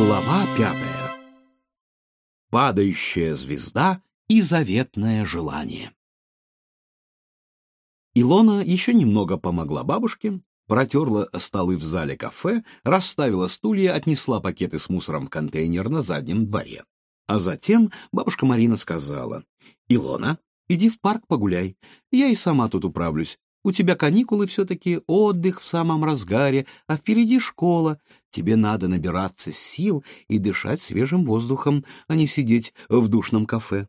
Глава пятая. Падающая звезда и заветное желание. Илона еще немного помогла бабушке, протерла столы в зале кафе, расставила стулья, отнесла пакеты с мусором в контейнер на заднем дворе. А затем бабушка Марина сказала, «Илона, иди в парк погуляй, я и сама тут управлюсь. У тебя каникулы все-таки, отдых в самом разгаре, а впереди школа. Тебе надо набираться сил и дышать свежим воздухом, а не сидеть в душном кафе.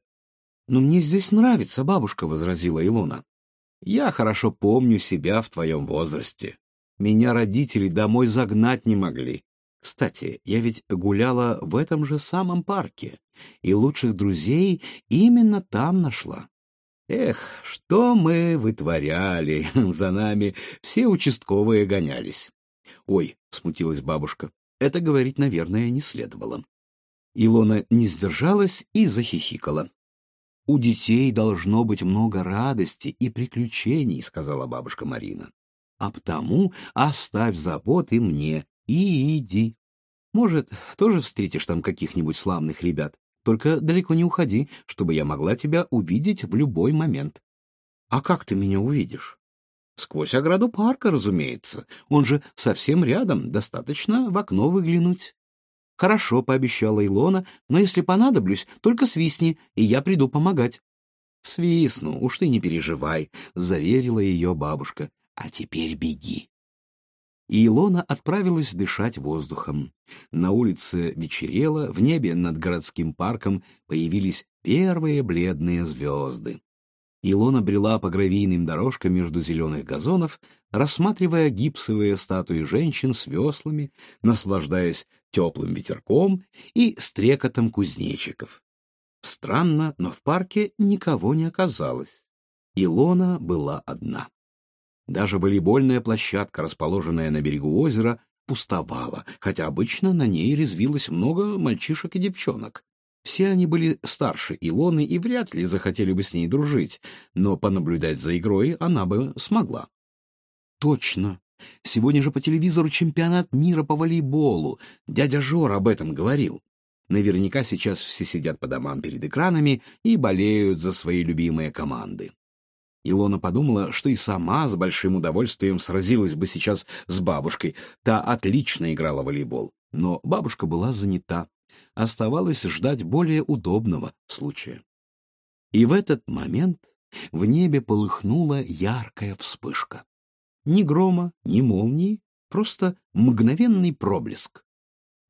«Но мне здесь нравится, бабушка», — возразила Илона. «Я хорошо помню себя в твоем возрасте. Меня родители домой загнать не могли. Кстати, я ведь гуляла в этом же самом парке, и лучших друзей именно там нашла. Эх, что мы вытворяли, за нами все участковые гонялись. Ой, смутилась бабушка, это говорить, наверное, не следовало. Илона не сдержалась и захихикала. «У детей должно быть много радости и приключений», — сказала бабушка Марина. «А потому оставь заботы мне и иди. Может, тоже встретишь там каких-нибудь славных ребят. Только далеко не уходи, чтобы я могла тебя увидеть в любой момент. А как ты меня увидишь? Сквозь ограду парка, разумеется. Он же совсем рядом, достаточно в окно выглянуть. Хорошо, пообещала Илона, но если понадоблюсь, только свистни, и я приду помогать. Свистну, уж ты не переживай, заверила ее бабушка. А теперь беги и Илона отправилась дышать воздухом. На улице вечерело, в небе над городским парком появились первые бледные звезды. Илона брела по гравийным дорожкам между зеленых газонов, рассматривая гипсовые статуи женщин с веслами, наслаждаясь теплым ветерком и стрекотом кузнечиков. Странно, но в парке никого не оказалось. Илона была одна. Даже волейбольная площадка, расположенная на берегу озера, пустовала, хотя обычно на ней резвилось много мальчишек и девчонок. Все они были старше Илоны и вряд ли захотели бы с ней дружить, но понаблюдать за игрой она бы смогла. Точно. Сегодня же по телевизору чемпионат мира по волейболу. Дядя Жор об этом говорил. Наверняка сейчас все сидят по домам перед экранами и болеют за свои любимые команды. Илона подумала, что и сама с большим удовольствием сразилась бы сейчас с бабушкой. Та отлично играла в волейбол, но бабушка была занята. Оставалось ждать более удобного случая. И в этот момент в небе полыхнула яркая вспышка. Ни грома, ни молнии, просто мгновенный проблеск.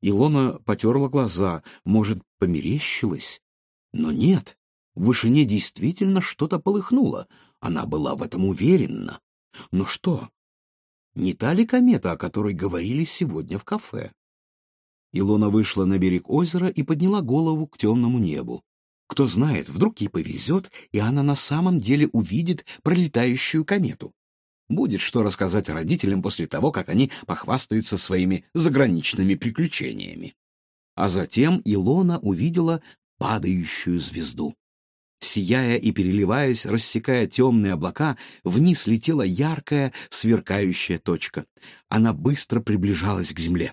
Илона потерла глаза, может, померещилась? Но нет, в вышине действительно что-то полыхнуло. Она была в этом уверена. Но что? Не та ли комета, о которой говорили сегодня в кафе? Илона вышла на берег озера и подняла голову к темному небу. Кто знает, вдруг ей повезет, и она на самом деле увидит пролетающую комету. Будет что рассказать родителям после того, как они похвастаются своими заграничными приключениями. А затем Илона увидела падающую звезду. Сияя и переливаясь, рассекая темные облака, вниз летела яркая, сверкающая точка. Она быстро приближалась к земле.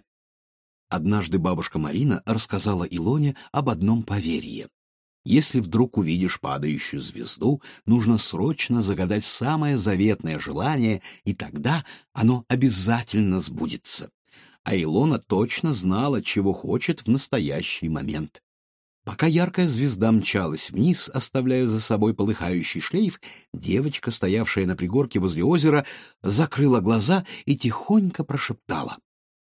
Однажды бабушка Марина рассказала Илоне об одном поверье. Если вдруг увидишь падающую звезду, нужно срочно загадать самое заветное желание, и тогда оно обязательно сбудется. А Илона точно знала, чего хочет в настоящий момент. Пока яркая звезда мчалась вниз, оставляя за собой полыхающий шлейф, девочка, стоявшая на пригорке возле озера, закрыла глаза и тихонько прошептала.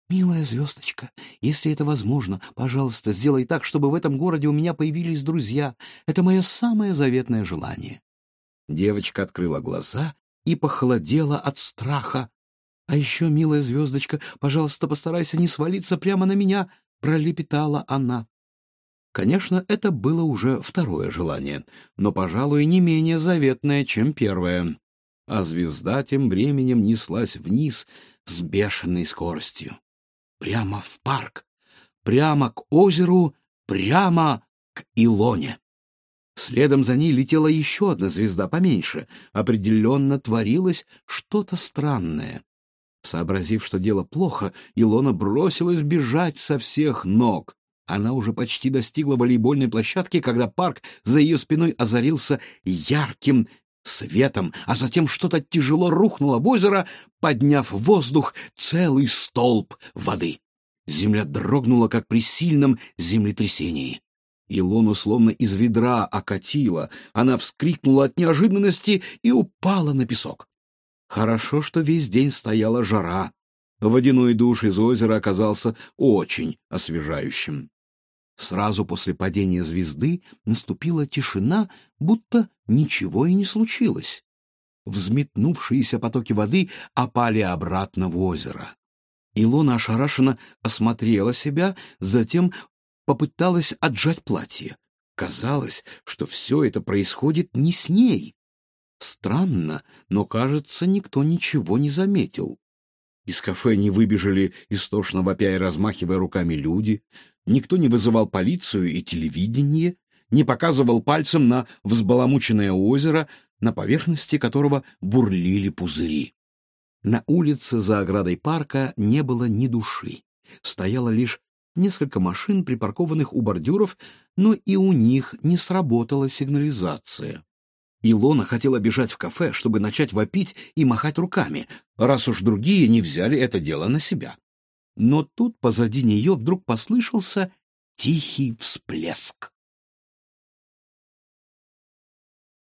«Милая звездочка, если это возможно, пожалуйста, сделай так, чтобы в этом городе у меня появились друзья. Это мое самое заветное желание». Девочка открыла глаза и похолодела от страха. «А еще, милая звездочка, пожалуйста, постарайся не свалиться прямо на меня», — пролепетала она. Конечно, это было уже второе желание, но, пожалуй, не менее заветное, чем первое. А звезда тем временем неслась вниз с бешеной скоростью. Прямо в парк, прямо к озеру, прямо к Илоне. Следом за ней летела еще одна звезда поменьше. Определенно творилось что-то странное. Сообразив, что дело плохо, Илона бросилась бежать со всех ног. Она уже почти достигла волейбольной площадки, когда парк за ее спиной озарился ярким светом, а затем что-то тяжело рухнуло в озеро, подняв в воздух целый столб воды. Земля дрогнула, как при сильном землетрясении. Илону словно из ведра окатило. Она вскрикнула от неожиданности и упала на песок. Хорошо, что весь день стояла жара. Водяной душ из озера оказался очень освежающим. Сразу после падения звезды наступила тишина, будто ничего и не случилось. Взметнувшиеся потоки воды опали обратно в озеро. Илона ошарашенно осмотрела себя, затем попыталась отжать платье. Казалось, что все это происходит не с ней. Странно, но, кажется, никто ничего не заметил. Из кафе не выбежали, истошно вопя и размахивая руками люди. Никто не вызывал полицию и телевидение, не показывал пальцем на взбаламученное озеро, на поверхности которого бурлили пузыри. На улице за оградой парка не было ни души. Стояло лишь несколько машин, припаркованных у бордюров, но и у них не сработала сигнализация. Илона хотела бежать в кафе, чтобы начать вопить и махать руками, раз уж другие не взяли это дело на себя. Но тут позади нее вдруг послышался тихий всплеск.